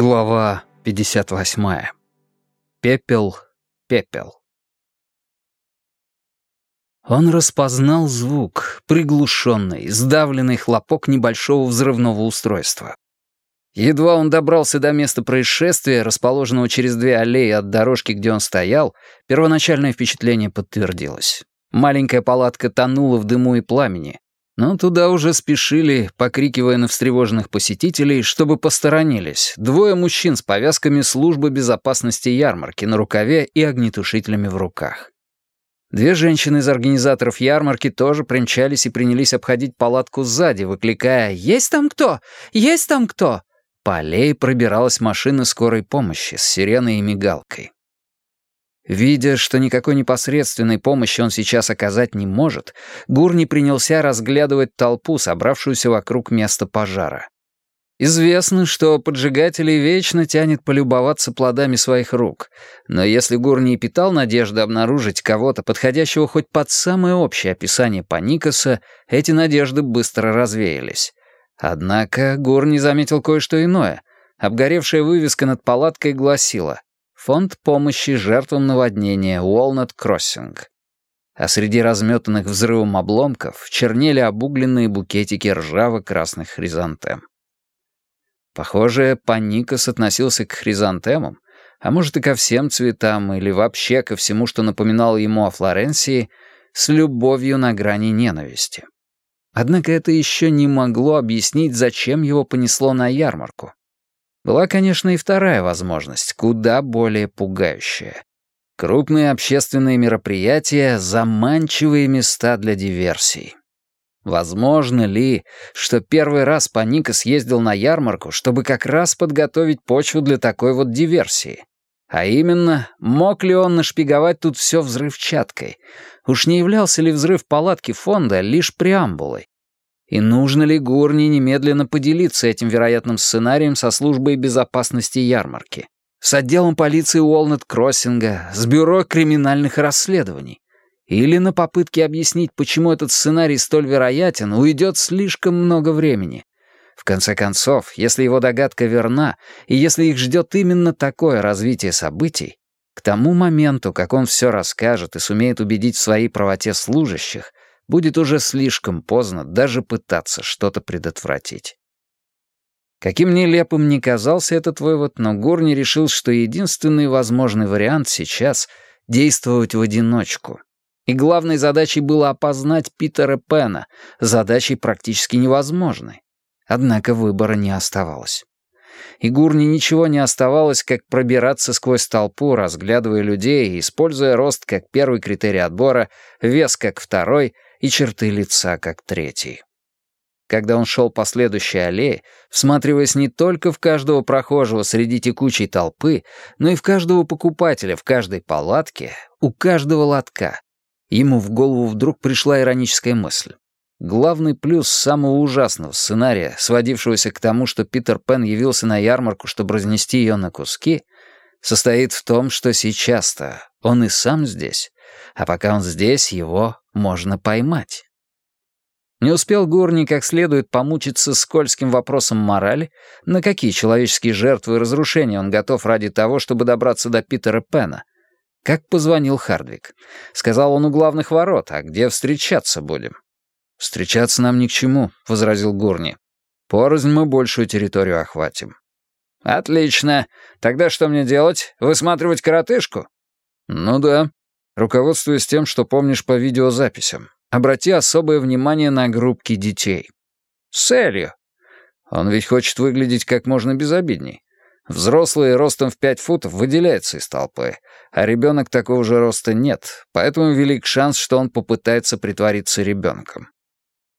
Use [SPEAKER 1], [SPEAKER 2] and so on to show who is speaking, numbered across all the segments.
[SPEAKER 1] Глава 58. Пепел, пепел. Он распознал звук, приглушенный, сдавленный хлопок небольшого взрывного устройства. Едва он добрался до места происшествия, расположенного через две аллеи от дорожки, где он стоял, первоначальное впечатление подтвердилось. Маленькая палатка тонула в дыму и пламени, но туда уже спешили, покрикивая на встревоженных посетителей, чтобы посторонились, двое мужчин с повязками службы безопасности ярмарки на рукаве и огнетушителями в руках. Две женщины из организаторов ярмарки тоже примчались и принялись обходить палатку сзади, выкликая «Есть там кто? Есть там кто?». По аллее пробиралась машина скорой помощи с сиреной и мигалкой. Видя, что никакой непосредственной помощи он сейчас оказать не может, Гурни принялся разглядывать толпу, собравшуюся вокруг места пожара. Известно, что поджигателей вечно тянет полюбоваться плодами своих рук, но если Гурни и питал надежды обнаружить кого-то, подходящего хоть под самое общее описание Паникаса, эти надежды быстро развеялись. Однако Гурни заметил кое-что иное. Обгоревшая вывеска над палаткой гласила Фонд помощи жертвам наводнения Уолнет Кроссинг. А среди разметанных взрывом обломков чернели обугленные букетики ржаво-красных хризантем. Похоже, Паникас относился к хризантемам, а может и ко всем цветам, или вообще ко всему, что напоминало ему о Флоренции, с любовью на грани ненависти. Однако это еще не могло объяснить, зачем его понесло на ярмарку. Была, конечно, и вторая возможность, куда более пугающая. Крупные общественные мероприятия — заманчивые места для диверсий. Возможно ли, что первый раз Паника съездил на ярмарку, чтобы как раз подготовить почву для такой вот диверсии? А именно, мог ли он нашпиговать тут все взрывчаткой? Уж не являлся ли взрыв палатки фонда лишь преамбулой? И нужно ли Гурни немедленно поделиться этим вероятным сценарием со службой безопасности ярмарки? С отделом полиции Уолнет-Кроссинга, с бюро криминальных расследований? Или на попытке объяснить, почему этот сценарий столь вероятен, уйдет слишком много времени? В конце концов, если его догадка верна, и если их ждет именно такое развитие событий, к тому моменту, как он все расскажет и сумеет убедить в своей правоте служащих, будет уже слишком поздно даже пытаться что-то предотвратить. Каким нелепым ни казался этот вывод, но Горни решил, что единственный возможный вариант сейчас — действовать в одиночку. И главной задачей было опознать Питера Пена, задачей практически невозможной. Однако выбора не оставалось. И Гурни ничего не оставалось, как пробираться сквозь толпу, разглядывая людей, используя рост как первый критерий отбора, вес как второй — и черты лица как третий. Когда он шел по следующей аллее, всматриваясь не только в каждого прохожего среди текучей толпы, но и в каждого покупателя в каждой палатке, у каждого лотка, ему в голову вдруг пришла ироническая мысль. Главный плюс самого ужасного сценария, сводившегося к тому, что Питер Пен явился на ярмарку, чтобы разнести ее на куски, состоит в том, что сейчас-то он и сам здесь, а пока он здесь, его можно поймать. Не успел Гурни как следует помучиться скользким вопросом морали, на какие человеческие жертвы и разрушения он готов ради того, чтобы добраться до Питера Пена. Как позвонил Хардвик. Сказал он у главных ворот, а где встречаться будем? «Встречаться нам ни к чему», — возразил Гурни. «Порознь мы большую территорию охватим». «Отлично. Тогда что мне делать? Высматривать коротышку?» «Ну да. Руководствуясь тем, что помнишь по видеозаписям, обрати особое внимание на группки детей. С целью. Он ведь хочет выглядеть как можно безобидней. Взрослый ростом в пять футов выделяется из толпы, а ребенок такого же роста нет, поэтому велик шанс, что он попытается притвориться ребенком.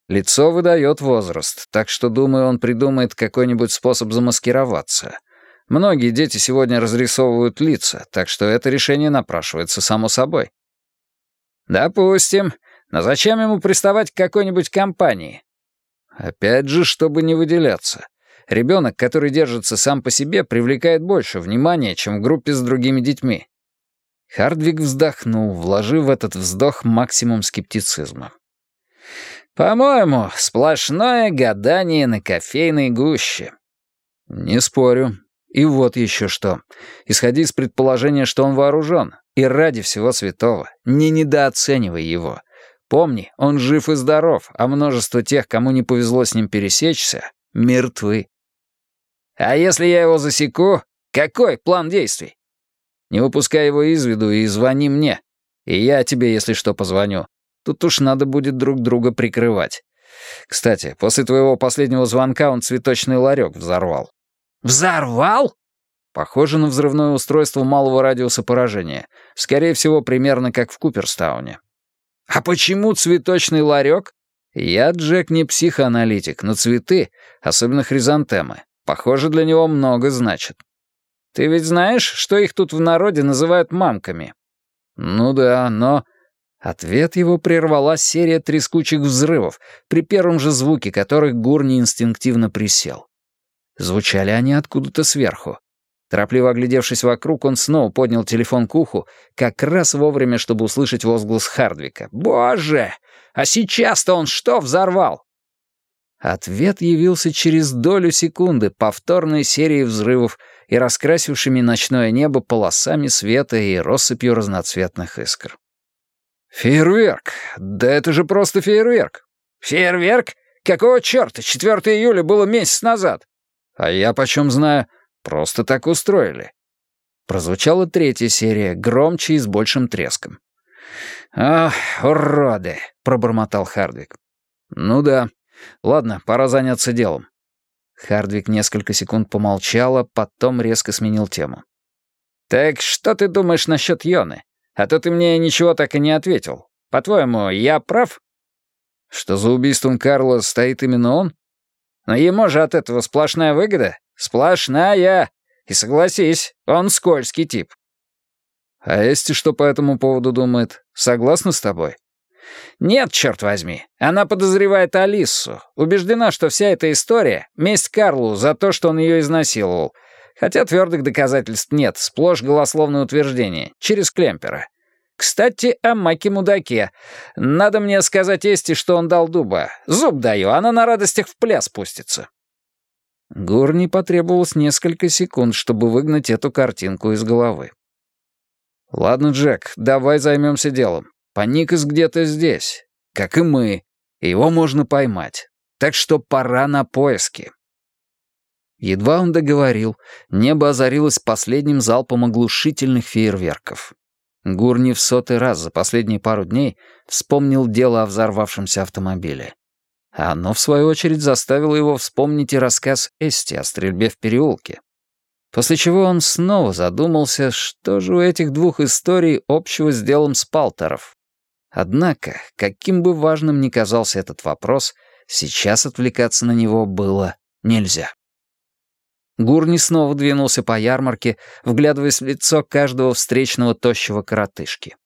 [SPEAKER 1] Лицо выдает возраст, так что, думаю, он придумает какой-нибудь способ замаскироваться. Многие дети сегодня разрисовывают лица, так что это решение напрашивается само собой. Допустим. Но зачем ему приставать к какой-нибудь компании? Опять же, чтобы не выделяться. Ребенок, который держится сам по себе, привлекает больше внимания, чем в группе с другими детьми. Хардвик вздохнул, вложив в этот вздох максимум скептицизма. «По-моему, сплошное гадание на кофейной гуще». «Не спорю. И вот еще что. Исходи из предположения, что он вооружен, и ради всего святого, не недооценивай его. Помни, он жив и здоров, а множество тех, кому не повезло с ним пересечься, мертвы. А если я его засеку, какой план действий? Не выпускай его из виду и звони мне. И я тебе, если что, позвоню. Тут уж надо будет друг друга прикрывать. Кстати, после твоего последнего звонка он цветочный ларек взорвал. Взорвал? Похоже на взрывное устройство малого радиуса поражения. Скорее всего, примерно как в Куперстауне. А почему цветочный ларек? Я, Джек, не психоаналитик, но цветы, особенно хризантемы, похоже, для него много значат. Ты ведь знаешь, что их тут в народе называют мамками? Ну да, но... Ответ его прервала серия трескучих взрывов, при первом же звуке которых Гурни инстинктивно присел. Звучали они откуда-то сверху. Торопливо оглядевшись вокруг, он снова поднял телефон к уху, как раз вовремя, чтобы услышать возглас Хардвика. «Боже! А сейчас-то он что взорвал?» Ответ явился через долю секунды повторной серии взрывов и раскрасившими ночное небо полосами света и россыпью разноцветных искр. «Фейерверк! Да это же просто фейерверк!» «Фейерверк? Какого черта? 4 июля было месяц назад!» «А я почем знаю? Просто так устроили». Прозвучала третья серия, громче и с большим треском. «Ах, уроды!» — пробормотал Хардвик. «Ну да. Ладно, пора заняться делом». Хардвик несколько секунд помолчал, а потом резко сменил тему. «Так что ты думаешь насчет Йоны? А то ты мне ничего так и не ответил. По-твоему, я прав?» «Что за убийством Карла стоит именно он?» «Но ему же от этого сплошная выгода. Сплошная. И согласись, он скользкий тип». «А Эсти что по этому поводу думает? Согласна с тобой?» «Нет, черт возьми. Она подозревает Алису. Убеждена, что вся эта история — месть Карлу за то, что он ее изнасиловал. Хотя твердых доказательств нет, сплошь голословное утверждение, через Клемпера. Кстати, о Маке-мудаке. Надо мне сказать Эсти, что он дал дуба. Зуб даю, она на радостях в пляс спустится». Гурни потребовалось несколько секунд, чтобы выгнать эту картинку из головы. «Ладно, Джек, давай займемся делом. Паникас где-то здесь, как и мы. Его можно поймать. Так что пора на поиски». Едва он договорил, небо озарилось последним залпом оглушительных фейерверков. Гурни в сотый раз за последние пару дней вспомнил дело о взорвавшемся автомобиле. Оно, в свою очередь, заставило его вспомнить и рассказ Эсти о стрельбе в переулке. После чего он снова задумался, что же у этих двух историй общего с делом Спалтеров. Однако, каким бы важным ни казался этот вопрос, сейчас отвлекаться на него было нельзя. Гурни снова двинулся по ярмарке, вглядываясь в лицо каждого встречного тощего коротышки.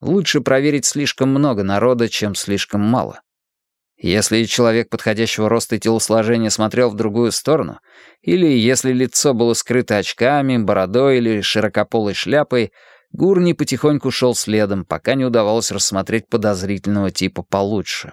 [SPEAKER 1] Лучше проверить слишком много народа, чем слишком мало. Если человек подходящего роста и телосложения смотрел в другую сторону, или если лицо было скрыто очками, бородой или широкополой шляпой, Гурни потихоньку шел следом, пока не удавалось рассмотреть подозрительного типа получше.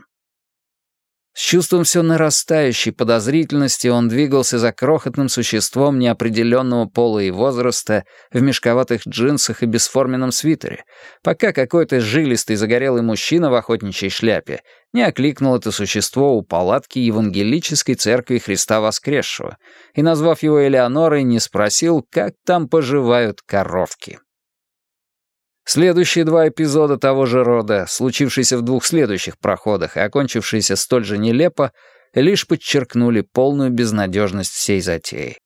[SPEAKER 1] С чувством все нарастающей подозрительности он двигался за крохотным существом неопределенного пола и возраста в мешковатых джинсах и бесформенном свитере, пока какой-то жилистый загорелый мужчина в охотничьей шляпе не окликнул это существо у палатки Евангелической Церкви Христа Воскресшего и, назвав его Элеонорой, не спросил, как там поживают коровки. Следующие два эпизода того же рода, случившиеся в двух следующих проходах и окончившиеся столь же нелепо, лишь подчеркнули полную безнадежность всей затеи.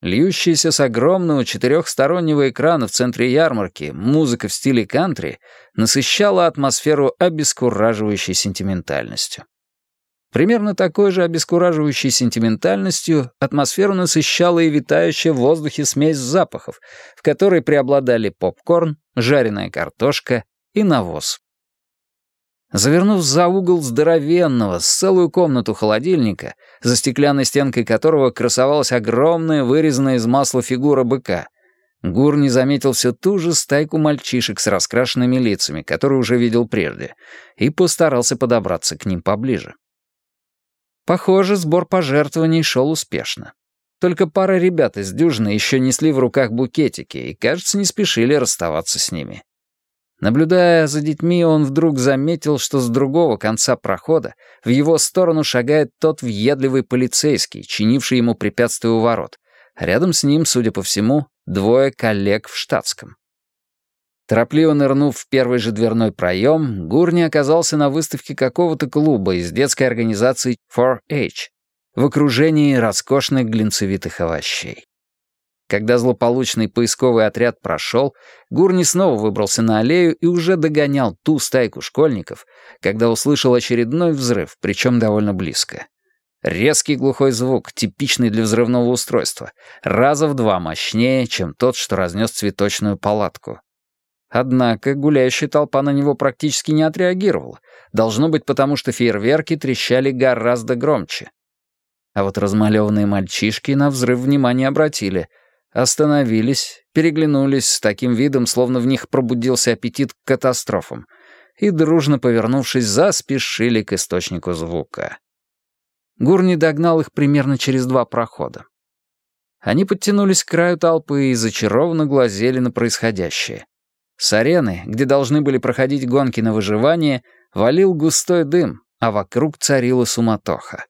[SPEAKER 1] Льющаяся с огромного четырехстороннего экрана в центре ярмарки музыка в стиле кантри насыщала атмосферу обескураживающей сентиментальностью. Примерно такой же обескураживающей сентиментальностью атмосферу насыщала и витающая в воздухе смесь запахов, в которой преобладали попкорн, жареная картошка и навоз. Завернув за угол здоровенного, с целую комнату холодильника, за стеклянной стенкой которого красовалась огромная, вырезанная из масла фигура быка, Гур не заметил все ту же стайку мальчишек с раскрашенными лицами, которые уже видел прежде, и постарался подобраться к ним поближе. Похоже, сбор пожертвований шел успешно. Только пара ребят из дюжины еще несли в руках букетики и, кажется, не спешили расставаться с ними. Наблюдая за детьми, он вдруг заметил, что с другого конца прохода в его сторону шагает тот въедливый полицейский, чинивший ему препятствие у ворот. Рядом с ним, судя по всему, двое коллег в штатском. Торопливо нырнув в первый же дверной проем, Гурни оказался на выставке какого-то клуба из детской организации 4H в окружении роскошных глинцевитых овощей. Когда злополучный поисковый отряд прошел, Гурни снова выбрался на аллею и уже догонял ту стайку школьников, когда услышал очередной взрыв, причем довольно близко. Резкий глухой звук, типичный для взрывного устройства, раза в два мощнее, чем тот, что разнес цветочную палатку. Однако гуляющая толпа на него практически не отреагировала. Должно быть потому, что фейерверки трещали гораздо громче. А вот размалеванные мальчишки на взрыв внимания обратили — Остановились, переглянулись с таким видом, словно в них пробудился аппетит к катастрофам, и, дружно повернувшись, заспешили к источнику звука. Гурни догнал их примерно через два прохода. Они подтянулись к краю толпы и зачарованно глазели на происходящее. С арены, где должны были проходить гонки на выживание, валил густой дым, а вокруг царила суматоха.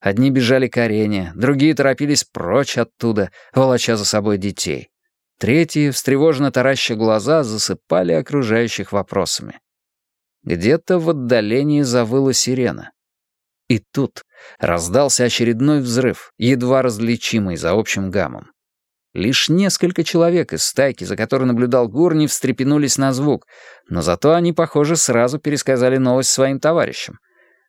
[SPEAKER 1] Одни бежали к арене, другие торопились прочь оттуда, волоча за собой детей. Третьи, встревоженно тараща глаза, засыпали окружающих вопросами. Где-то в отдалении завыла сирена. И тут раздался очередной взрыв, едва различимый за общим гамом. Лишь несколько человек из стайки, за которой наблюдал Гурни, встрепенулись на звук, но зато они, похоже, сразу пересказали новость своим товарищам.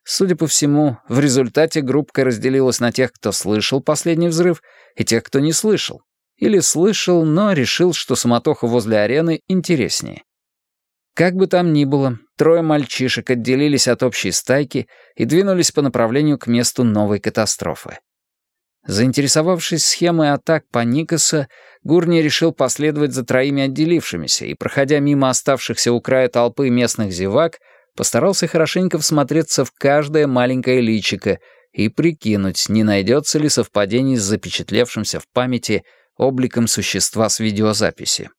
[SPEAKER 1] Судя по всему, в результате группка разделилась на тех, кто слышал последний взрыв, и тех, кто не слышал. Или слышал, но решил, что самотоха возле арены интереснее. Как бы там ни было, трое мальчишек отделились от общей стайки и двинулись по направлению к месту новой катастрофы. Заинтересовавшись схемой атак по Никаса, Гурни решил последовать за троими отделившимися и, проходя мимо оставшихся у края толпы местных зевак, Постарался хорошенько всмотреться в каждое маленькое личико и прикинуть, не найдется ли совпадений с запечатлевшимся в памяти обликом существа с видеозаписи.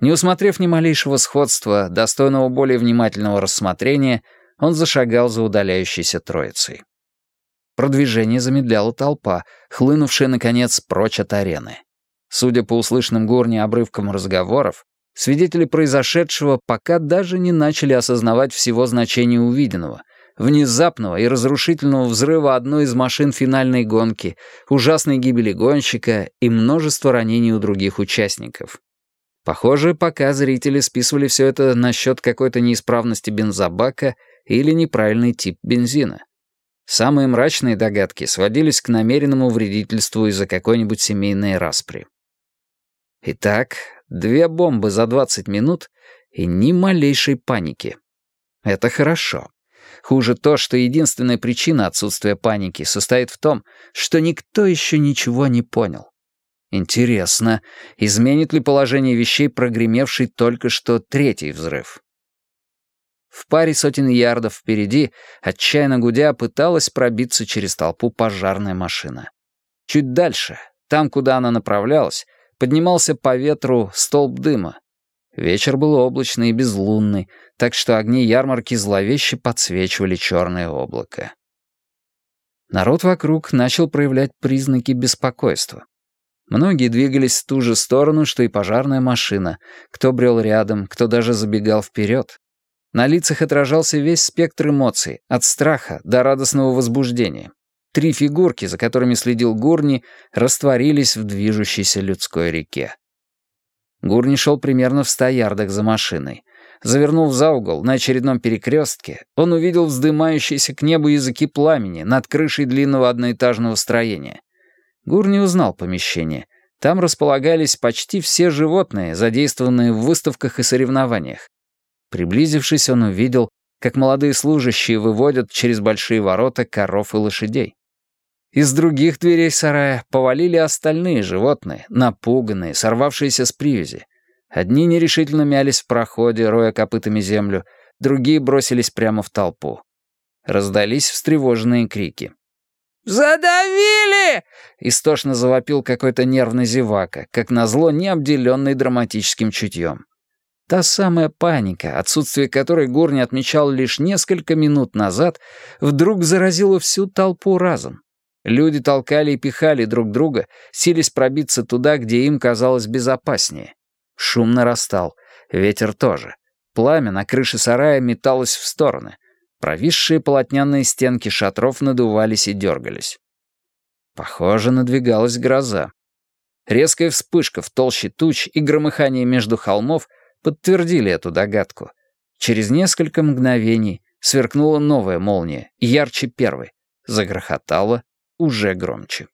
[SPEAKER 1] Не усмотрев ни малейшего сходства, достойного более внимательного рассмотрения, он зашагал за удаляющейся троицей. Продвижение замедляла толпа, хлынувшая, наконец, прочь от арены. Судя по услышанным горне обрывкам разговоров, Свидетели произошедшего пока даже не начали осознавать всего значения увиденного, внезапного и разрушительного взрыва одной из машин финальной гонки, ужасной гибели гонщика и множества ранений у других участников. Похоже, пока зрители списывали все это на счет какой-то неисправности бензобака или неправильный тип бензина. Самые мрачные догадки сводились к намеренному вредительству из-за какой-нибудь семейной распри. Итак, Две бомбы за 20 минут и ни малейшей паники. Это хорошо. Хуже то, что единственная причина отсутствия паники состоит в том, что никто еще ничего не понял. Интересно, изменит ли положение вещей прогремевший только что третий взрыв? В паре сотен ярдов впереди, отчаянно гудя, пыталась пробиться через толпу пожарная машина. Чуть дальше, там, куда она направлялась, поднимался по ветру столб дыма. Вечер был облачный и безлунный, так что огни ярмарки зловеще подсвечивали черное облако. Народ вокруг начал проявлять признаки беспокойства. Многие двигались в ту же сторону, что и пожарная машина, кто брел рядом, кто даже забегал вперед. На лицах отражался весь спектр эмоций, от страха до радостного возбуждения. Три фигурки, за которыми следил Гурни, растворились в движущейся людской реке. Гурни шел примерно в ста ярдах за машиной. Завернув за угол на очередном перекрестке, он увидел вздымающиеся к небу языки пламени над крышей длинного одноэтажного строения. Гурни узнал помещение. Там располагались почти все животные, задействованные в выставках и соревнованиях. Приблизившись, он увидел, как молодые служащие выводят через большие ворота коров и лошадей. Из других дверей сарая повалили остальные животные, напуганные, сорвавшиеся с привязи. Одни нерешительно мялись в проходе, роя копытами землю, другие бросились прямо в толпу. Раздались встревоженные крики. «Задавили!» — истошно завопил какой-то нервный зевака, как назло не обделенный драматическим чутьем. Та самая паника, отсутствие которой Гурни отмечал лишь несколько минут назад, вдруг заразила всю толпу разом. Люди толкали и пихали друг друга, сились пробиться туда, где им казалось безопаснее. Шум нарастал, ветер тоже. Пламя на крыше сарая металось в стороны. Провисшие полотняные стенки шатров надувались и дергались. Похоже, надвигалась гроза. Резкая вспышка в толще туч и громыхание между холмов подтвердили эту догадку. Через несколько мгновений сверкнула новая молния, ярче первой, загрохотала уже громче.